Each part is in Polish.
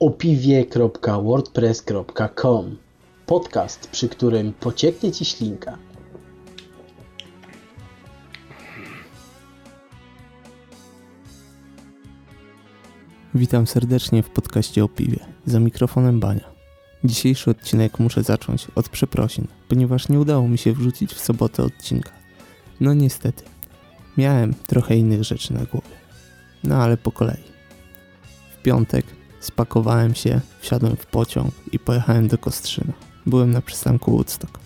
opiwie.wordpress.com Podcast, przy którym pocieknie Ci ślinka. Witam serdecznie w podcaście o piwie. Za mikrofonem Bania. Dzisiejszy odcinek muszę zacząć od przeprosin, ponieważ nie udało mi się wrzucić w sobotę odcinka. No niestety. Miałem trochę innych rzeczy na głowie. No ale po kolei. W piątek spakowałem się, wsiadłem w pociąg i pojechałem do Kostrzyna. Byłem na przystanku Woodstock.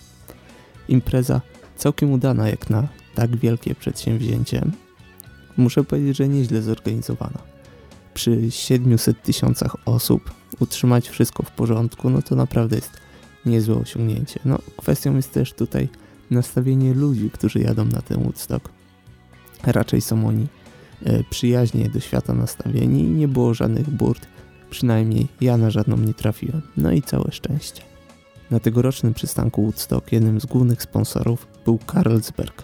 Impreza całkiem udana jak na tak wielkie przedsięwzięcie. Muszę powiedzieć, że nieźle zorganizowana. Przy 700 tysiącach osób utrzymać wszystko w porządku, no to naprawdę jest niezłe osiągnięcie. No, kwestią jest też tutaj nastawienie ludzi, którzy jadą na ten Woodstock. Raczej są oni e, przyjaźnie do świata nastawieni i nie było żadnych burt. Przynajmniej ja na żadną nie trafiłem. No i całe szczęście. Na tegorocznym przystanku Woodstock jednym z głównych sponsorów był Carlsberg.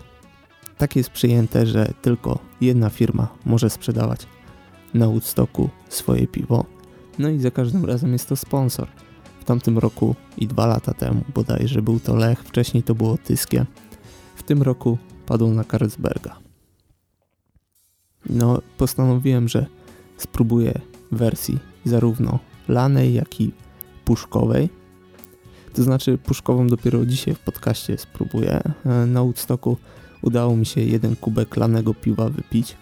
Tak jest przyjęte, że tylko jedna firma może sprzedawać na Woodstocku swoje piwo. No i za każdym razem jest to sponsor. W tamtym roku i dwa lata temu bodajże był to Lech, wcześniej to było Tyskie. W tym roku padł na Carlsberga. No, postanowiłem, że spróbuję wersji zarówno lanej, jak i puszkowej. To znaczy puszkową dopiero dzisiaj w podcaście spróbuję. E, na Woodstocku udało mi się jeden kubek lanego piwa wypić.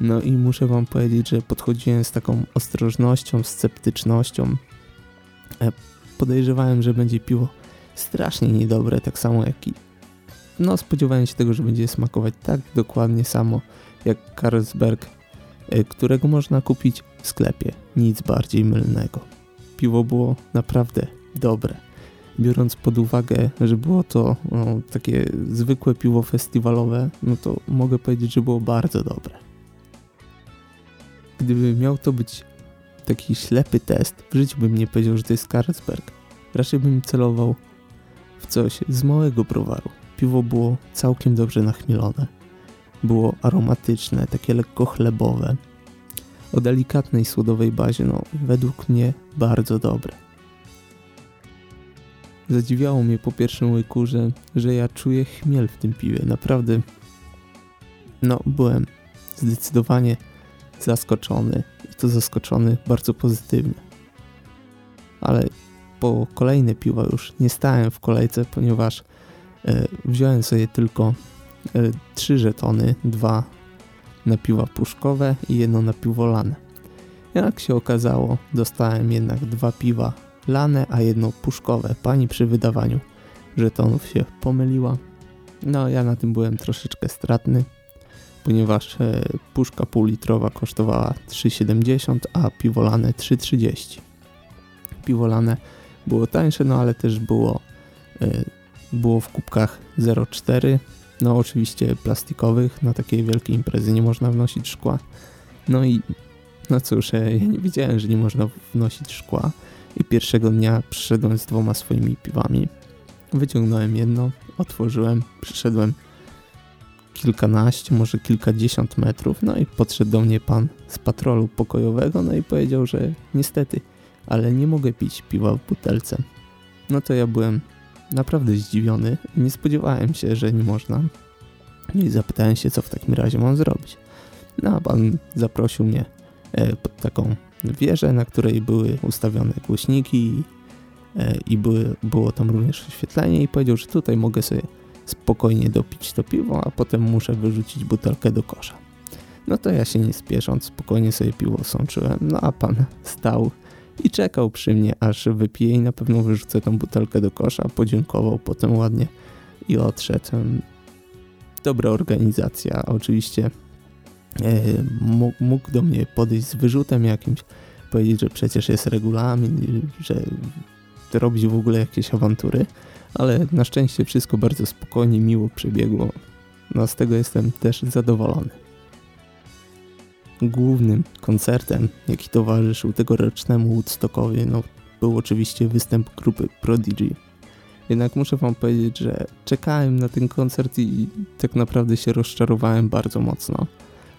No i muszę wam powiedzieć, że podchodziłem z taką ostrożnością, sceptycznością. E, podejrzewałem, że będzie piwo strasznie niedobre, tak samo jak i no spodziewałem się tego, że będzie smakować tak dokładnie samo jak Carlsberg, którego można kupić w sklepie. Nic bardziej mylnego. Piwo było naprawdę dobre. Biorąc pod uwagę, że było to no, takie zwykłe piwo festiwalowe, no to mogę powiedzieć, że było bardzo dobre. Gdyby miał to być taki ślepy test, w życiu bym nie powiedział, że to jest Carlsberg. Raczej bym celował w coś z małego browaru. Piwo było całkiem dobrze nachmielone. Było aromatyczne, takie lekko chlebowe. O delikatnej słodowej bazie, no według mnie bardzo dobre. Zadziwiało mnie po pierwszym łyku, że, że ja czuję chmiel w tym piwie. Naprawdę, no byłem zdecydowanie zaskoczony i to zaskoczony bardzo pozytywnie. Ale po kolejne piwa już nie stałem w kolejce, ponieważ e, wziąłem sobie tylko trzy żetony, dwa na piwa puszkowe i jedno na piwo lane. Jak się okazało, dostałem jednak dwa piwa lane, a jedno puszkowe. Pani przy wydawaniu żetonów się pomyliła. No, ja na tym byłem troszeczkę stratny ponieważ e, puszka półlitrowa kosztowała 3,70, a piwolane 3,30. Piwolane było tańsze, no ale też było, e, było w kubkach 0,4, no oczywiście plastikowych, na takiej wielkiej imprezy nie można wnosić szkła. No i no cóż, e, ja nie wiedziałem, że nie można wnosić szkła i pierwszego dnia przyszedłem z dwoma swoimi piwami. Wyciągnąłem jedno, otworzyłem, przyszedłem kilkanaście, może kilkadziesiąt metrów, no i podszedł do mnie pan z patrolu pokojowego, no i powiedział, że niestety, ale nie mogę pić piwa w butelce. No to ja byłem naprawdę zdziwiony, nie spodziewałem się, że nie można. I zapytałem się, co w takim razie mam zrobić. No a pan zaprosił mnie e, pod taką wieżę, na której były ustawione głośniki e, i były, było tam również oświetlenie i powiedział, że tutaj mogę sobie spokojnie dopić to piwo, a potem muszę wyrzucić butelkę do kosza. No to ja się nie spiesząc, spokojnie sobie piwo sączyłem, no a pan stał i czekał przy mnie, aż wypiję i na pewno wyrzucę tą butelkę do kosza, podziękował potem ładnie i odszedł. Dobra organizacja, oczywiście e, mógł do mnie podejść z wyrzutem jakimś, powiedzieć, że przecież jest regulamin, że robić w ogóle jakieś awantury, ale na szczęście wszystko bardzo spokojnie, miło przebiegło. No z tego jestem też zadowolony. Głównym koncertem, jaki towarzyszył tegorocznemu Woodstockowi, no, był oczywiście występ grupy Prodigy. Jednak muszę wam powiedzieć, że czekałem na ten koncert i tak naprawdę się rozczarowałem bardzo mocno.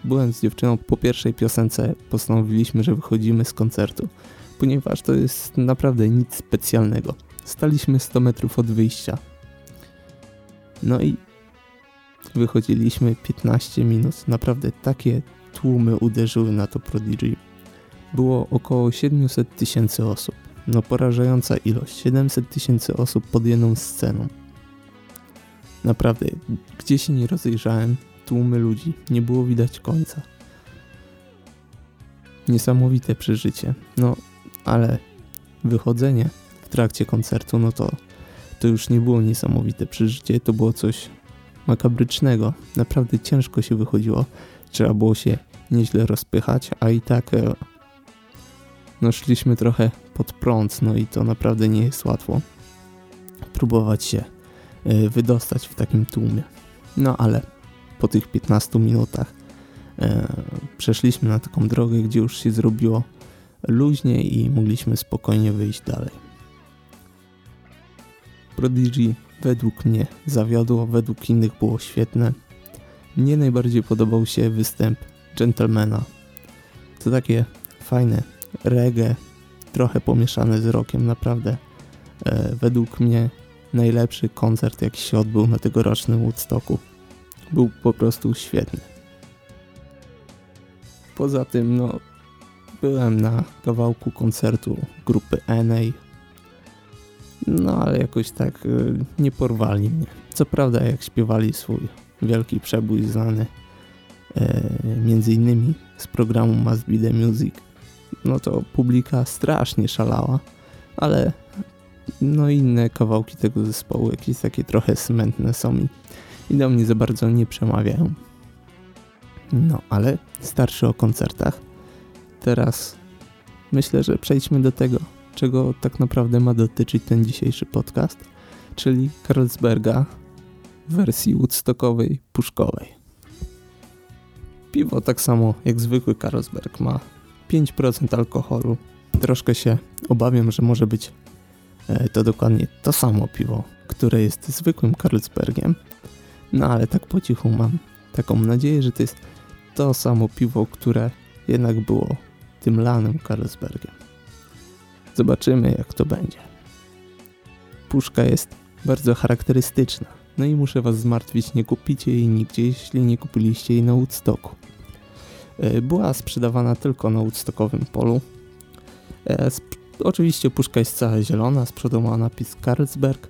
Byłem z dziewczyną po pierwszej piosence, postanowiliśmy, że wychodzimy z koncertu ponieważ to jest naprawdę nic specjalnego. Staliśmy 100 metrów od wyjścia. No i wychodziliśmy 15 minut. Naprawdę takie tłumy uderzyły na to Prodigy. Było około 700 tysięcy osób. No porażająca ilość. 700 tysięcy osób pod jedną sceną. Naprawdę, gdzie się nie rozejrzałem, tłumy ludzi, nie było widać końca. Niesamowite przeżycie. No, ale wychodzenie w trakcie koncertu, no to to już nie było niesamowite przeżycie, to było coś makabrycznego. Naprawdę ciężko się wychodziło. Trzeba było się nieźle rozpychać, a i tak e, no szliśmy trochę pod prąd, no i to naprawdę nie jest łatwo próbować się e, wydostać w takim tłumie. No ale po tych 15 minutach e, przeszliśmy na taką drogę, gdzie już się zrobiło luźniej i mogliśmy spokojnie wyjść dalej. Prodigy według mnie zawiodło, według innych było świetne. Mnie najbardziej podobał się występ Gentlemana. To takie fajne reggae, trochę pomieszane z rockiem, naprawdę. E, według mnie najlepszy koncert jaki się odbył na tegorocznym Woodstocku. Był po prostu świetny. Poza tym, no, byłem na kawałku koncertu grupy NA. No, ale jakoś tak y, nie porwali mnie. Co prawda, jak śpiewali swój wielki przebój znany y, między innymi z programu Must Be The Music, no to publika strasznie szalała, ale no inne kawałki tego zespołu jakieś takie trochę smętne są i, i do mnie za bardzo nie przemawiają. No, ale starszy o koncertach. Teraz myślę, że przejdźmy do tego, czego tak naprawdę ma dotyczyć ten dzisiejszy podcast, czyli Carlsberga w wersji woodstockowej, puszkowej. Piwo tak samo jak zwykły Carlsberg ma 5% alkoholu. Troszkę się obawiam, że może być e, to dokładnie to samo piwo, które jest zwykłym Carlsbergiem. No ale tak po cichu mam taką nadzieję, że to jest to samo piwo, które jednak było tym lanym Carlsbergiem. Zobaczymy jak to będzie. Puszka jest bardzo charakterystyczna. No i muszę was zmartwić, nie kupicie jej nigdzie, jeśli nie kupiliście jej na Woodstocku. E, była sprzedawana tylko na Woodstockowym polu. E, oczywiście puszka jest cała zielona, z przodu ma napis Carlsberg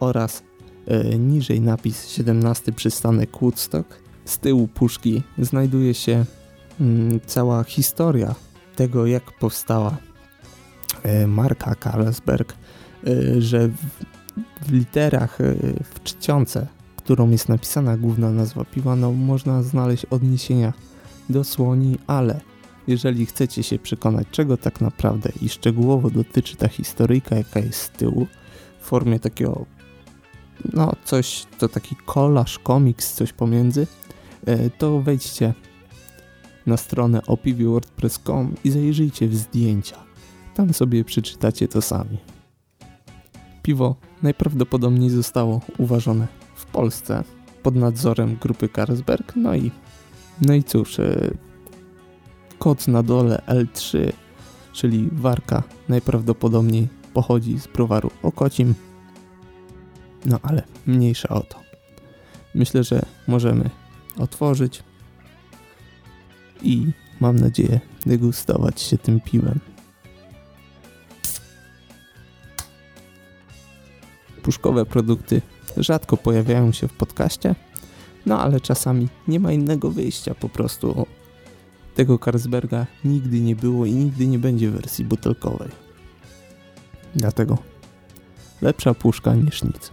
oraz e, niżej napis 17 przystanek Woodstock. Z tyłu puszki znajduje się mm, cała historia tego, jak powstała marka Carlsberg, że w, literach w czcionce, którą jest napisana główna nazwa piwa, no, można znaleźć odniesienia do słoni, ale jeżeli chcecie się przekonać, czego tak naprawdę i szczegółowo dotyczy ta historyjka, jaka jest z tyłu, w formie takiego, no coś, to taki kolaż, komiks, coś pomiędzy, e, to wejdźcie na stronę opiwiewordpress.com i zajrzyjcie w zdjęcia. Tam sobie przeczytacie to sami. Piwo najprawdopodobniej zostało uważone w Polsce pod nadzorem grupy Carlsberg, no i no i cóż, e, kod na dole L3, czyli warka, najprawdopodobniej pochodzi z browaru Okocim. No ale mniejsza o to. Myślę, że możemy otworzyć i mam nadzieję degustować się tym piwem. Puszkowe produkty rzadko pojawiają się w podcaście, no ale czasami nie ma innego wyjścia, po prostu tego Carlsberga nigdy nie było i nigdy nie będzie w wersji butelkowej. Dlatego lepsza puszka niż nic.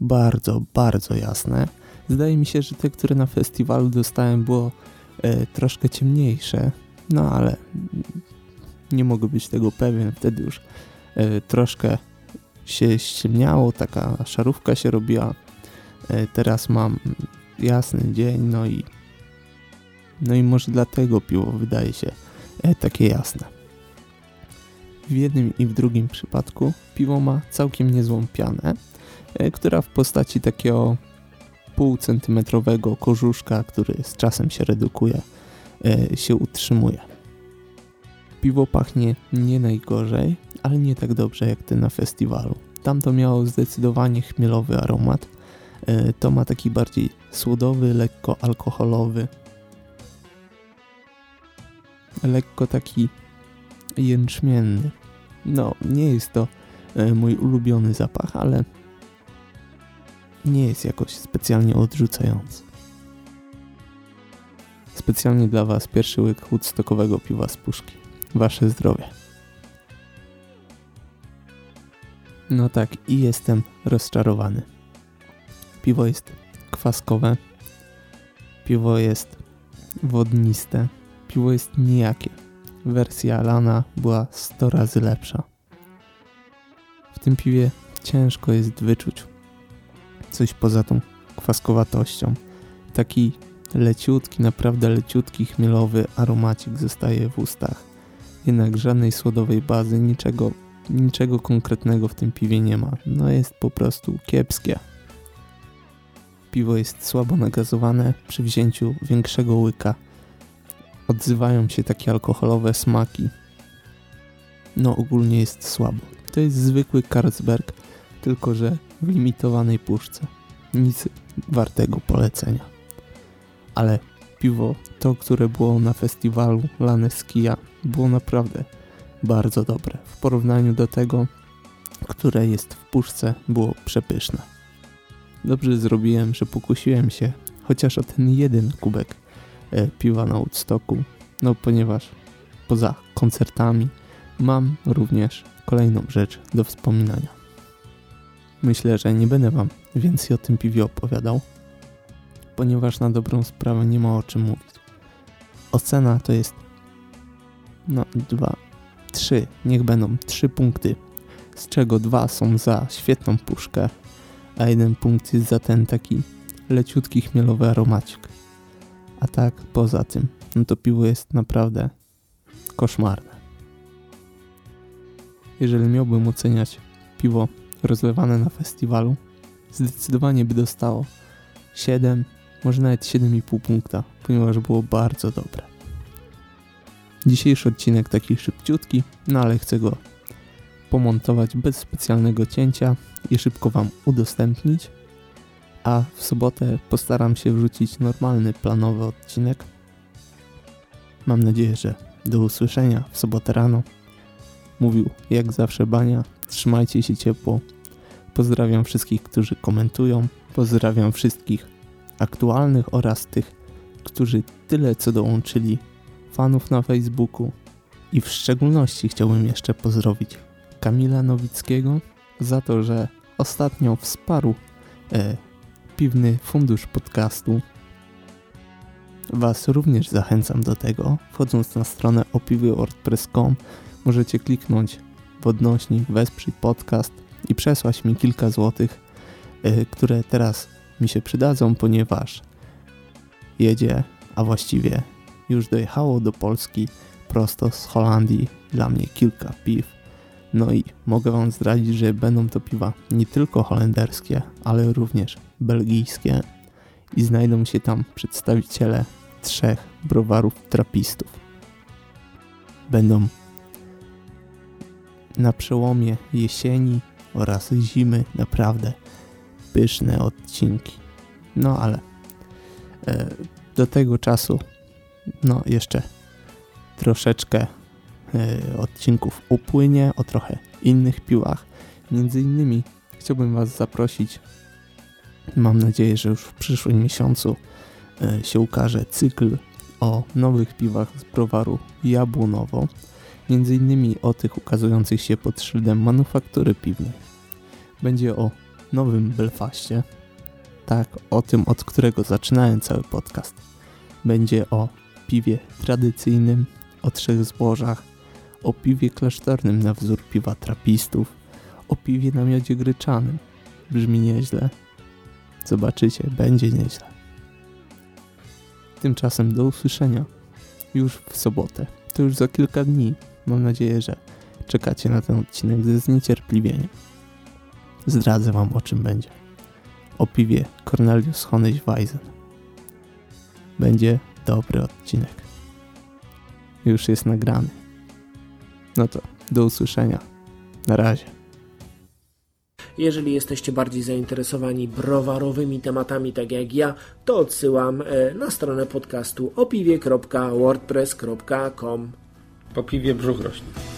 bardzo, bardzo jasne. Zdaje mi się, że te, które na festiwalu dostałem było e, troszkę ciemniejsze, no ale nie mogę być tego pewien, wtedy już e, troszkę się ściemniało, taka szarówka się robiła. E, teraz mam jasny dzień, no i no i może dlatego piwo wydaje się takie jasne. W jednym i w drugim przypadku piwo ma całkiem niezłą pianę, która w postaci takiego półcentymetrowego korzuszka, który z czasem się redukuje, e, się utrzymuje. Piwo pachnie nie najgorzej, ale nie tak dobrze jak ten na festiwalu. Tam to miało zdecydowanie chmielowy aromat. To ma taki bardziej słodowy, lekko alkoholowy, lekko taki jęczmienny. No, nie jest to e, mój ulubiony zapach, ale nie jest jakoś specjalnie odrzucający. Specjalnie dla Was pierwszy łyk woodstockowego piwa z puszki. Wasze zdrowie. No tak, i jestem rozczarowany. Piwo jest kwaskowe. Piwo jest wodniste piwo jest nijakie. Wersja Lana była 100 razy lepsza. W tym piwie ciężko jest wyczuć coś poza tą kwaskowatością. Taki leciutki, naprawdę leciutki chmielowy aromacik zostaje w ustach. Jednak żadnej słodowej bazy, niczego, niczego konkretnego w tym piwie nie ma. No jest po prostu kiepskie. Piwo jest słabo nagazowane przy wzięciu większego łyka odzywają się takie alkoholowe smaki. No ogólnie jest słabo. To jest zwykły Carlsberg, tylko że w limitowanej puszce. Nic wartego polecenia. Ale piwo, to które było na festiwalu Laneskia, było naprawdę bardzo dobre. W porównaniu do tego, które jest w puszce, było przepyszne. Dobrze zrobiłem, że pokusiłem się chociaż o ten jeden kubek E, piwa na Woodstocku, no ponieważ poza koncertami mam również kolejną rzecz do wspominania. Myślę, że nie będę wam więcej o tym piwie opowiadał, ponieważ na dobrą sprawę nie ma o czym mówić. Ocena to jest no dwa, trzy, niech będą trzy punkty, z czego dwa są za świetną puszkę, a jeden punkt jest za ten taki leciutki chmielowy aromacik. A tak, poza tym, no to piwo jest naprawdę koszmarne. Jeżeli miałbym oceniać piwo rozlewane na festiwalu, zdecydowanie by dostało 7, może nawet 7,5 punkta, ponieważ było bardzo dobre. Dzisiejszy odcinek taki szybciutki, no ale chcę go pomontować bez specjalnego cięcia i szybko Wam udostępnić a w sobotę postaram się wrzucić normalny, planowy odcinek. Mam nadzieję, że do usłyszenia w sobotę rano. Mówił jak zawsze Bania, trzymajcie się ciepło. Pozdrawiam wszystkich, którzy komentują. Pozdrawiam wszystkich aktualnych oraz tych, którzy tyle co dołączyli fanów na Facebooku. I w szczególności chciałbym jeszcze pozdrowić Kamila Nowickiego za to, że ostatnio wsparł e, Piwny Fundusz Podcastu. Was również zachęcam do tego. Wchodząc na stronę opiwy.wordpress.com możecie kliknąć w odnośnik Wesprzyj Podcast i przesłać mi kilka złotych, yy, które teraz mi się przydadzą, ponieważ jedzie, a właściwie już dojechało do Polski prosto z Holandii dla mnie kilka piw. No i mogę Wam zdradzić, że będą to piwa nie tylko holenderskie, ale również belgijskie i znajdą się tam przedstawiciele trzech browarów trapistów. Będą na przełomie jesieni oraz zimy naprawdę pyszne odcinki. No ale e, do tego czasu no jeszcze troszeczkę e, odcinków upłynie o trochę innych piłach. Między innymi chciałbym Was zaprosić Mam nadzieję, że już w przyszłym miesiącu e, się ukaże cykl o nowych piwach z browaru Jabłonowo, innymi o tych ukazujących się pod szyldem manufaktury piwnej. Będzie o nowym Belfaście. Tak, o tym, od którego zaczynałem cały podcast. Będzie o piwie tradycyjnym, o trzech zbożach, o piwie klasztornym na wzór piwa trapistów, o piwie na miodzie gryczanym. Brzmi nieźle. Zobaczycie, będzie nieźle. Tymczasem do usłyszenia już w sobotę. To już za kilka dni. Mam nadzieję, że czekacie na ten odcinek ze zniecierpliwieniem. Zdradzę wam o czym będzie. O piwie Cornelius Honigweisen. Będzie dobry odcinek. Już jest nagrany. No to do usłyszenia. Na razie. Jeżeli jesteście bardziej zainteresowani browarowymi tematami, tak jak ja, to odsyłam e, na stronę podcastu opiwie.wordpress.com. Po piwie brzuch rośnie.